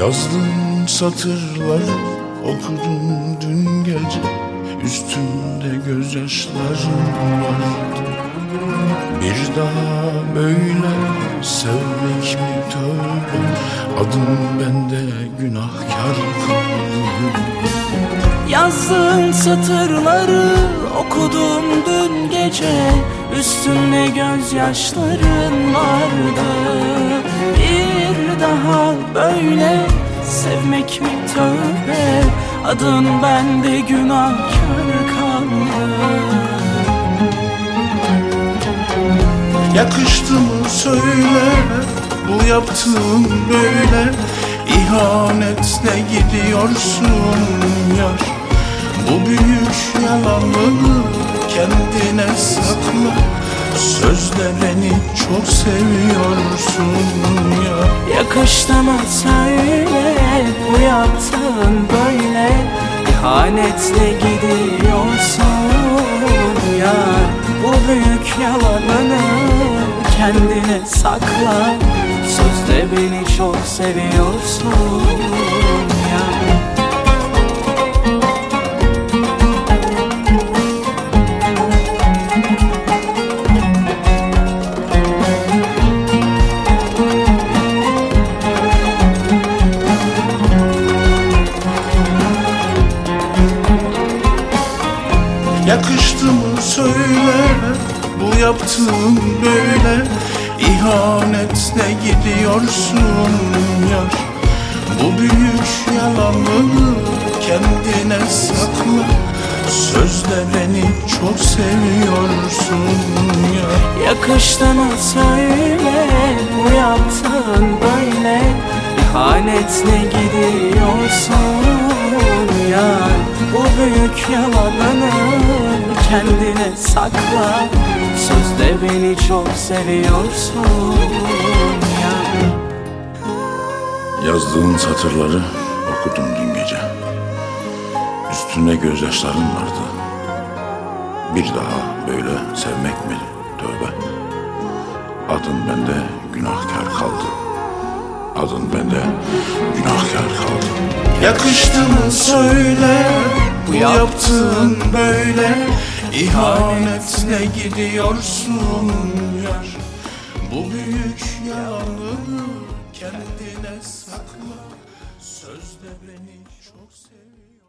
Yazdığın satırları okudum dün gece. Üstümde gözyaşlarım vardı Bir daha böyle sevmek mi tövbe? Adım bende günahkar kaldı Yazdığın satırları okudum dün gece. Üstümde gözyaşların vardı. Bir daha böyle sevmek mi? Tövbe. Adın bende günahkar kaldı. Yakıştı mı söyle bu yaptığın böyle. İhanetle gidiyorsun yar? Bu büyük yalanını kendine sakla. Sözde beni çok seviyorsun ya Yakıştı mı söyle İhanetle gidiyorsun ya Bu büyük yalanını kendine sakla. Sözde beni çok seviyorsun Yakıştı mı söyle bu yaptığın böyle? İhanetle gidiyorsun yar. Bu büyük yalanını kendine sakla. Sözde beni çok seviyorsun ya Yakıştı mı söyle bu yaptığın böyle? İhanetle gidiyorsun ya Bu büyük yalanını kendine sakla. Sözde beni çok seviyorsun ya. Yazdığın satırları okudum dün gece. Üstünde gözyaşların vardı. Bir daha böyle sevmek mi? Tövbe. Adın bende günahkar kaldı. Adın bende günahkar kaldı. Yakıştı mı söyle Bu yaptığın böyle İhanetle gidiyorsun yar. Bu büyük yalanını kendine sakla. Sözde beni çok seviyorsun